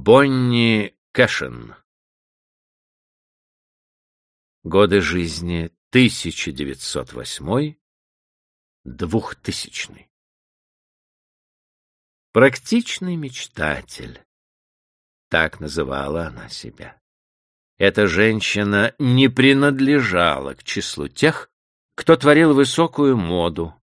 Бонни Кэшен Годы жизни 1908-2000 Практичный мечтатель. Так называла она себя. Эта женщина не принадлежала к числу тех, кто творил высокую моду.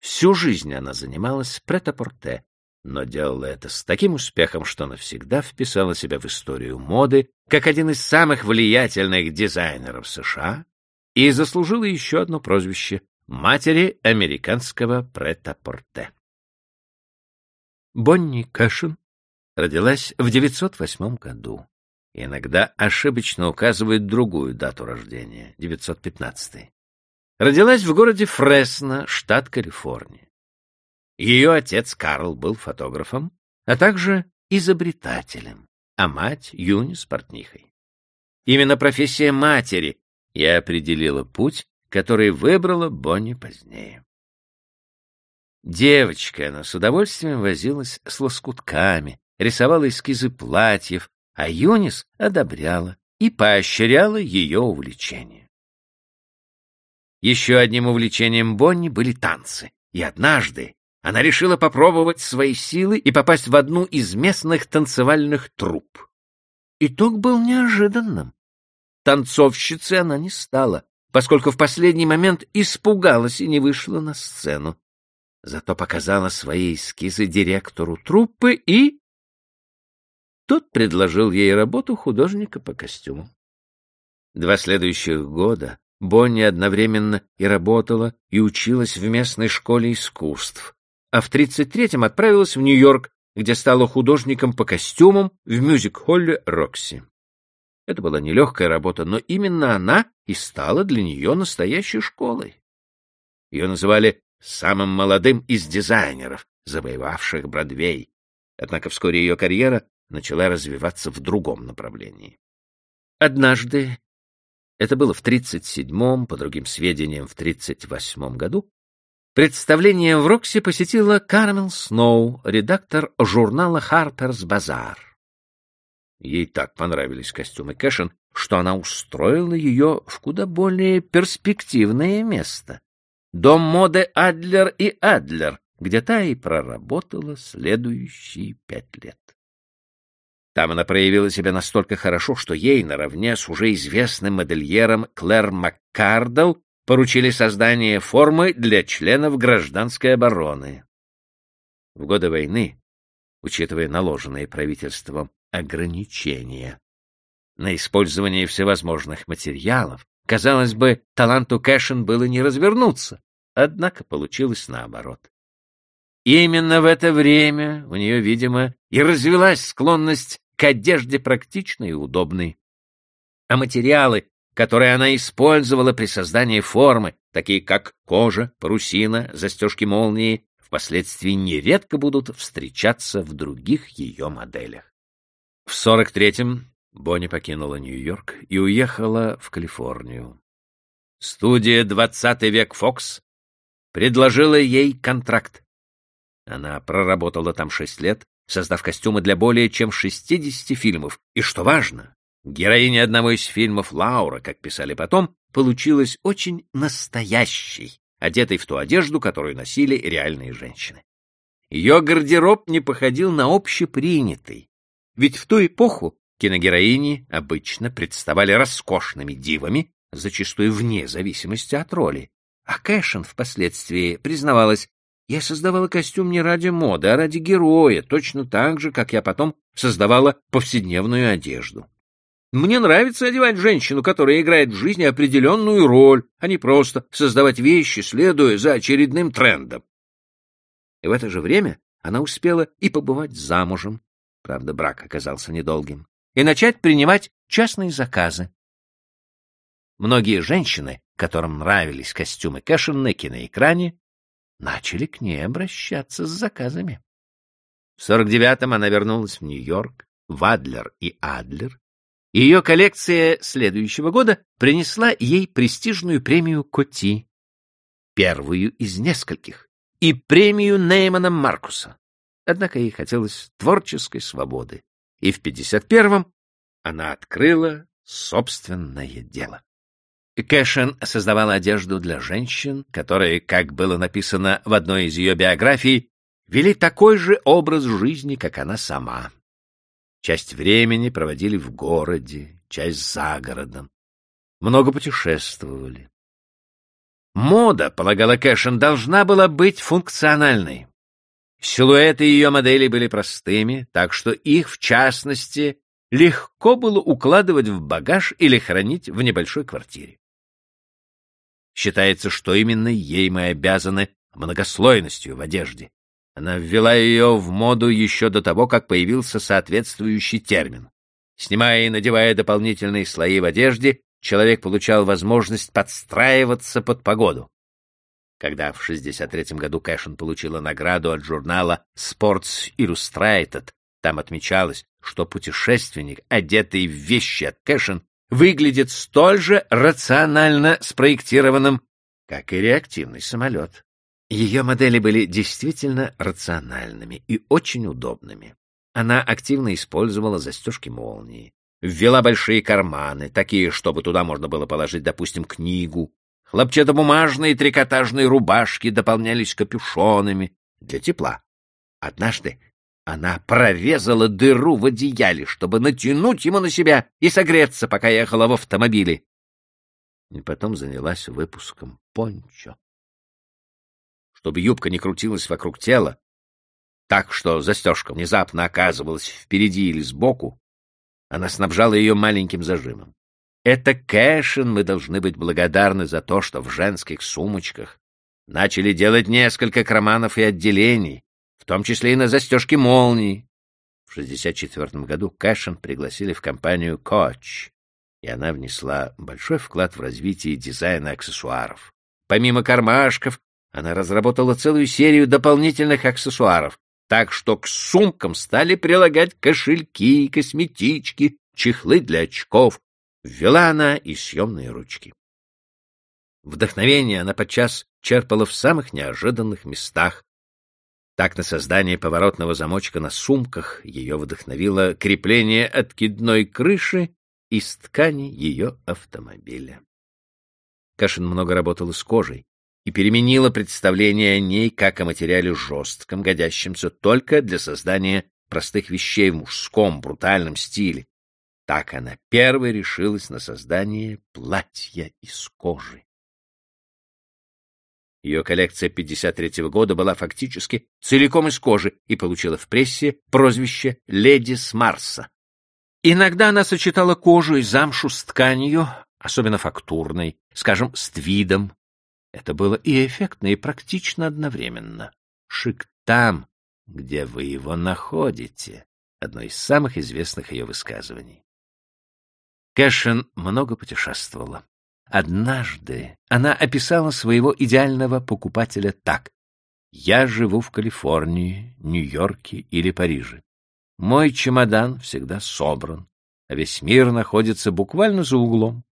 Всю жизнь она занималась претапорте, но делала это с таким успехом, что навсегда вписала себя в историю моды как один из самых влиятельных дизайнеров США и заслужила еще одно прозвище — матери американского претапорте. Бонни Кэшен родилась в 908 году. Иногда ошибочно указывают другую дату рождения — 915. Родилась в городе Фресно, штат Калифорния. Ее отец Карл был фотографом, а также изобретателем, а мать Юнис — портнихой. Именно профессия матери и определила путь, который выбрала Бонни позднее. Девочка, она с удовольствием возилась с лоскутками, рисовала эскизы платьев, а Юнис одобряла и поощряла ее увлечение. Еще одним увлечением Бонни были танцы, и однажды она решила попробовать свои силы и попасть в одну из местных танцевальных труп. Итог был неожиданным. Танцовщицей она не стала, поскольку в последний момент испугалась и не вышла на сцену. Зато показала свои эскизы директору труппы и... Тот предложил ей работу художника по костюмам. Два следующих года Бонни одновременно и работала, и училась в местной школе искусств, а в 33-м отправилась в Нью-Йорк, где стала художником по костюмам в мюзик-холле «Рокси». Это была нелегкая работа, но именно она и стала для нее настоящей школой. Ее называли самым молодым из дизайнеров, завоевавших Бродвей. Однако вскоре ее карьера начала развиваться в другом направлении. Однажды, это было в 37-м, по другим сведениям, в 38-м году, представление в Роксе посетила Кармел Сноу, редактор журнала «Харперс Базар». Ей так понравились костюмы Кэшен, что она устроила ее в куда более перспективное место дом моды Адлер и Адлер, где та и проработала следующие пять лет. Там она проявила себя настолько хорошо, что ей, наравне с уже известным модельером Клэр Маккардл, поручили создание формы для членов гражданской обороны. В годы войны, учитывая наложенные правительством ограничения на использование всевозможных материалов, казалось бы, таланту Кэшен было не развернуться, Однако получилось наоборот. Именно в это время у нее, видимо, и развилась склонность к одежде практичной и удобной. А материалы, которые она использовала при создании формы, такие как кожа, парусина, застежки молнии, впоследствии нередко будут встречаться в других ее моделях. В 43-м Бонни покинула Нью-Йорк и уехала в Калифорнию. Студия «20 век Фокс» предложила ей контракт. Она проработала там шесть лет, создав костюмы для более чем 60 фильмов. И что важно, героиня одного из фильмов Лаура, как писали потом, получилась очень настоящей, одетой в ту одежду, которую носили реальные женщины. Ее гардероб не походил на общепринятый, ведь в ту эпоху киногероини обычно представали роскошными дивами, зачастую вне зависимости от роли. А Кэшен впоследствии признавалась, я создавала костюм не ради моды, а ради героя, точно так же, как я потом создавала повседневную одежду. Мне нравится одевать женщину, которая играет в жизни определенную роль, а не просто создавать вещи, следуя за очередным трендом. И в это же время она успела и побывать замужем, правда, брак оказался недолгим, и начать принимать частные заказы. Многие женщины которым нравились костюмы Кэшен на киноэкране, начали к ней обращаться с заказами. В 49-м она вернулась в Нью-Йорк, в Адлер и Адлер. Ее коллекция следующего года принесла ей престижную премию Коти, первую из нескольких, и премию Неймана Маркуса. Однако ей хотелось творческой свободы, и в 51-м она открыла собственное дело. Кэшен создавала одежду для женщин, которые, как было написано в одной из ее биографий, вели такой же образ жизни, как она сама. Часть времени проводили в городе, часть за городом. Много путешествовали. Мода, полагала Кэшен, должна была быть функциональной. Силуэты ее моделей были простыми, так что их, в частности, легко было укладывать в багаж или хранить в небольшой квартире. Считается, что именно ей мы обязаны многослойностью в одежде. Она ввела ее в моду еще до того, как появился соответствующий термин. Снимая и надевая дополнительные слои в одежде, человек получал возможность подстраиваться под погоду. Когда в 63 году Кэшен получила награду от журнала Sports Illustrated, там отмечалось, что путешественник, одетый в вещи от Кэшен, выглядит столь же рационально спроектированным, как и реактивный самолет. Ее модели были действительно рациональными и очень удобными. Она активно использовала застежки молнии, ввела большие карманы, такие, чтобы туда можно было положить, допустим, книгу. Хлопчатобумажные трикотажные рубашки дополнялись капюшонами для тепла. Однажды она прорезала дыру в одеяле, чтобы натянуть ему на себя и согреться, пока ехала в автомобиле. И потом занялась выпуском пончо чтобы юбка не крутилась вокруг тела, так что застежка внезапно оказывалась впереди или сбоку, она снабжала ее маленьким зажимом. Это Кэшин мы должны быть благодарны за то, что в женских сумочках начали делать несколько карманов и отделений, в том числе и на застежке молнии. В 1964 году Кэшин пригласили в компанию Coach, и она внесла большой вклад в развитие дизайна аксессуаров. Помимо кармашков, она разработала целую серию дополнительных аксессуаров, так что к сумкам стали прилагать кошельки, косметички, чехлы для очков. Ввела она и съемные ручки. Вдохновение она подчас черпала в самых неожиданных местах. Так на создание поворотного замочка на сумках ее вдохновило крепление откидной крыши из ткани ее автомобиля. Кашин много работала с кожей, и переменила представление о ней как о материале жестком, годящемся только для создания простых вещей в мужском брутальном стиле. Так она первой решилась на создание платья из кожи. Ее коллекция 53-го года была фактически целиком из кожи и получила в прессе прозвище «Леди с Марса». Иногда она сочетала кожу и замшу с тканью, особенно фактурной, скажем, с твидом, это было и эффектно, и практично одновременно. Шик там, где вы его находите. Одно из самых известных ее высказываний. Кэшен много путешествовала. Однажды она описала своего идеального покупателя так. «Я живу в Калифорнии, Нью-Йорке или Париже. Мой чемодан всегда собран, а весь мир находится буквально за углом.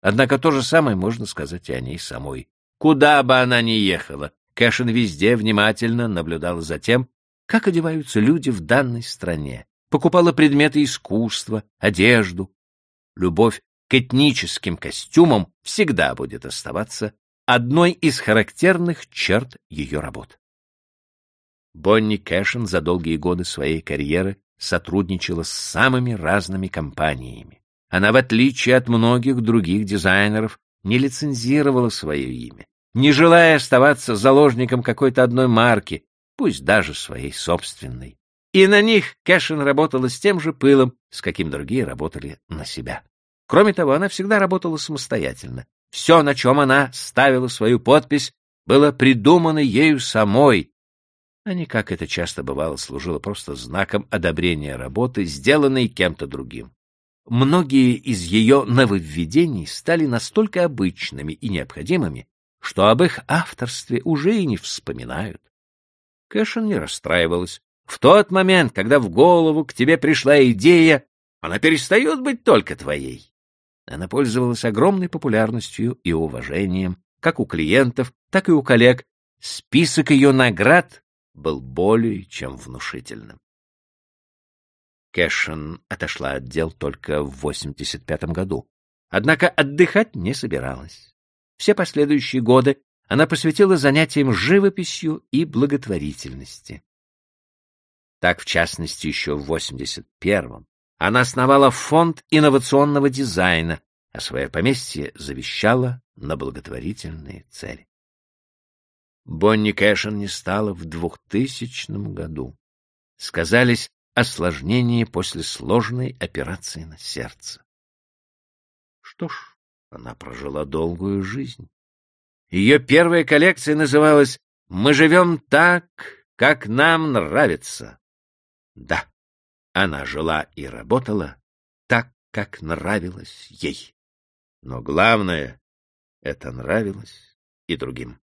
Однако то же самое можно сказать и о ней самой. Куда бы она ни ехала, Кэшин везде внимательно наблюдала за тем, как одеваются люди в данной стране, покупала предметы искусства, одежду. Любовь к этническим костюмам всегда будет оставаться одной из характерных черт ее работ. Бонни Кэшин за долгие годы своей карьеры сотрудничала с самыми разными компаниями. Она, в отличие от многих других дизайнеров, не лицензировала свое имя, не желая оставаться заложником какой-то одной марки, пусть даже своей собственной. И на них Кэшин работала с тем же пылом, с каким другие работали на себя. Кроме того, она всегда работала самостоятельно. Все, на чем она ставила свою подпись, было придумано ею самой, а не, как это часто бывало, служило просто знаком одобрения работы, сделанной кем-то другим. Многие из ее нововведений стали настолько обычными и необходимыми, что об их авторстве уже и не вспоминают. Кэшен не расстраивалась. В тот момент, когда в голову к тебе пришла идея, она перестает быть только твоей. Она пользовалась огромной популярностью и уважением как у клиентов, так и у коллег. Список ее наград был более чем внушительным. Кэшен отошла от дел только в 85 году. Однако отдыхать не собиралась. Все последующие годы она посвятила занятиям живописью и благотворительности. Так, в частности, еще в 81-м она основала фонд инновационного дизайна, а свое поместье завещала на благотворительные цели. Бонни Кэшен не стала в 2000 году. Сказались осложнения после сложной операции на сердце. Что ж, она прожила долгую жизнь. Ее первая коллекция называлась «Мы живем так, как нам нравится». Да, она жила и работала так, как нравилось ей. Но главное, это нравилось и другим.